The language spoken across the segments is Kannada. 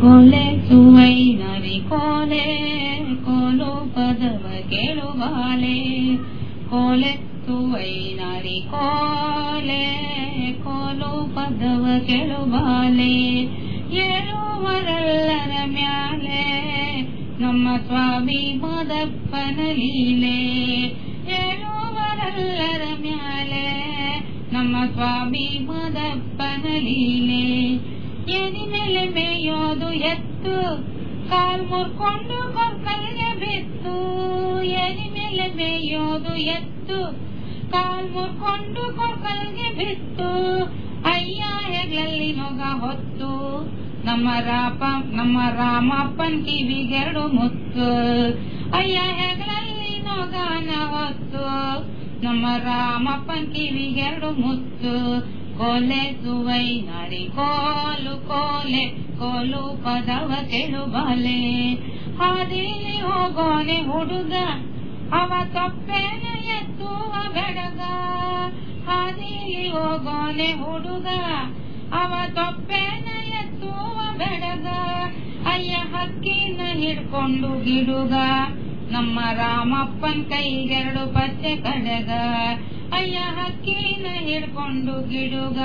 ಕೊಲೆ ಸುವೈ ನರಿ ಕೋಲೆ ಕೋಲು ಪದವ ಕೇಳುವಾಲೆ ಕೋಲೆ ಸುವೈ ನರಿ ಕೋಲೆ ಕೋಲು ಪದವ ಕೇಳುವಾಲೆ ಏಳುವರಲ್ಲರ ಮ್ಯಾಲೆ ನಮ್ಮ ಸ್ವಾಮಿ ಮದಪ್ಪನ ಲೀಲೆ ಏಳುವರಲ್ಲರ ಮ್ಯಾಲೆ ನಮ್ಮ ಸ್ವಾಮಿ ಮದಪ್ಪನ ಲೀಲೆ ಮೇಲೆ ಮೇಯೋದು ಎತ್ತು? ಕಾಲ್ ಮುರ್ಕೊಂಡು ಕೊರ್ಕಲ್ಗೆ ಬಿತ್ತು. ಎನಿ ಮೇಲೆ ಮೇಯೋದು ಎತ್ತು? ಕಾಲ್ ಮುರ್ಕೊಂಡು ಕೊರ್ಕಲ್ಗೆ ಬಿತ್ತು. ಅಯ್ಯ, ಹೆಗ್ಲಲ್ಲಿ ನೊಗ ಹೊತ್ತು. ನಮ್ಮ ರಾಪ, ನಮ್ಮ ರಾಮಪ್ಪನ್ ಕಿವಿಗೆರಡು ಮುತ್ತು. ಅಯ್ಯ, ಹೆಗ್ಲಲ್ಲಿ ನೊಗನ ಹೊತ್ತು. ನಮ್ಮ ರಾಮಪ್ಪನ್ ಕಿವಿಗೆರಡು ಮುತ್ತು. ಕೋಲೆ ಸುವೈ ನರಿ ಕೋಲು ಕೋಲೆ, ಕೋಲು ಪದವ ಕೆಳುಬಲೆ ಹಾದಿಲಿ ಹೋಗೋನೆ ಹುಡುಗ, ಅವ ತೊಪ್ಪೆನ ಎತ್ತುವ ಬೆಡಗ. ಹಾದಿಲಿ ಹೋಗೋನೆ ಹುಡುಗ, ಅವ ತೊಪ್ಪೆನ ಎತ್ತುವ ಬೆಡಗ. ಅಯ್ಯ ಹಕ್ಕಿನ ಹಿಡ್ಕೊಂಡು ಗಿಡುಗ ನಮ್ಮ ರಾಮಪ್ಪನ್ ಕೈಗೆರಡು ಪಚ್ಚೆ ಕಡಗ. ಅಯ್ಯ ಹಕ್ಕಿನ ಹಿಡ್ಕೊಂಡು ಗಿಡುಗ.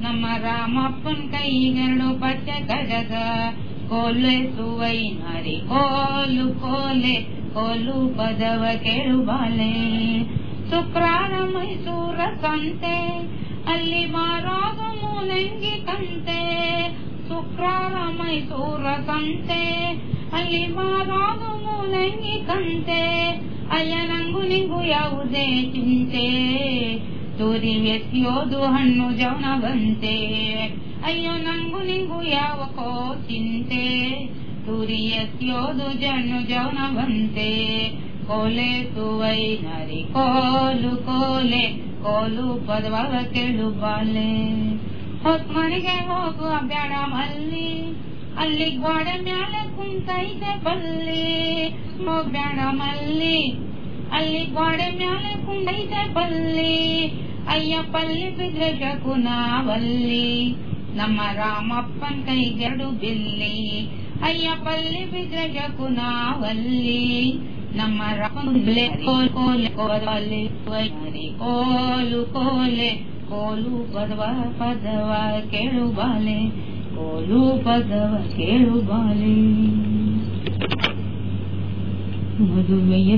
ನಮ್ಮ ರಾಮಪ್ಪನ್ ಕೈಗೆರಡು ಪಟ್ಟ ಕಡಗ. ಕೋಲೆ ಸುವೈ ನರಿ, ಕೋಲು ಕೋಲೆ, ಕೋಲು ಪದವ ಕೆಳುಬಾಲೆ ಶುಕ್ರಾರ ಮೈಸೂರ ಸಂತೆ ಅಲ್ಲಿ ಮಾರಾಗ ಮೂಲಂಗಿ ಕಂತೆ. ಶುಕ್ರಾರ ಮೈಸೂರ ಸಂತೆ ಅಲ್ಲಿ ಮಾರಾಗ ಮೂಲಂಗಿ ಕಂತೆ. ಅಯ್ಯ ನಂಗು ನಿಂಗು ಯಾವುದೇ ಚಿಂತೆ. ತುರಿ ಎಸಿಯೋದು ಹಣ್ಣು ಜವನವಂತೆ ಅಯ್ಯೋ ನಂಗು ನಿಂಗು ಯಾವಕೋ ಚಿಂತೆ ತುರಿ ಎಸಿಯೋದು ಜಣ್ಣು ಜವನವಂತೆ ಕೋಲೆ ಸುವೈ ನರಿ ಕೋಲು ಕೋಲೆ, ಕೋಲು ಪದವ ಕೆಳು ಬಾಲೆ. ಹೊತ್ ಮನೆಗೆ ಹೋಗುವ ಬ್ಯಾಡ ಮಲ್ಲಿ. ಅಲ್ಲಿ ಗೋಡೆ ಮ್ಯಾಲೆ ಕುಂತೈತೆ ಬಲ್ಲಿ ಹೋಗ್ಬ್ಯಾಡ ಮಲ್ಲಿ. ಅಲ್ಲಿ ಗೋಡೆ ಮ್ಯಾಲೆ ಕುಂತೈತೆ ಬಲ್ಲಿ, ಅಯ್ಯ ಪಲ್ಲಿ ಬಿದ್ರೆ ಶಕುನಾವಲ್ಲಿ. ನಮ್ಮ ರಾಮಪ್ಪನ್ ಕೈಗೆರಡು ಬಿಲ್ಲಿ, ಅಯ್ಯ ಪಲ್ಲಿ ಬಿದ್ರೆ ಶಕುನಾವಲ್ಲಿ. ನಮ್ಮ ರಾಮಲೆ ಕೋಲೆ ಕೋಲೆ, ಕೋಲು ಕೋಲೆ ಕೋಲು ಪದವ ಪದವ ಕೇಳು ಬಾಲೆ ಕೋಲು ಪದವ ಕೇಳು ಬಾಲೆ ಮದುವೆಯ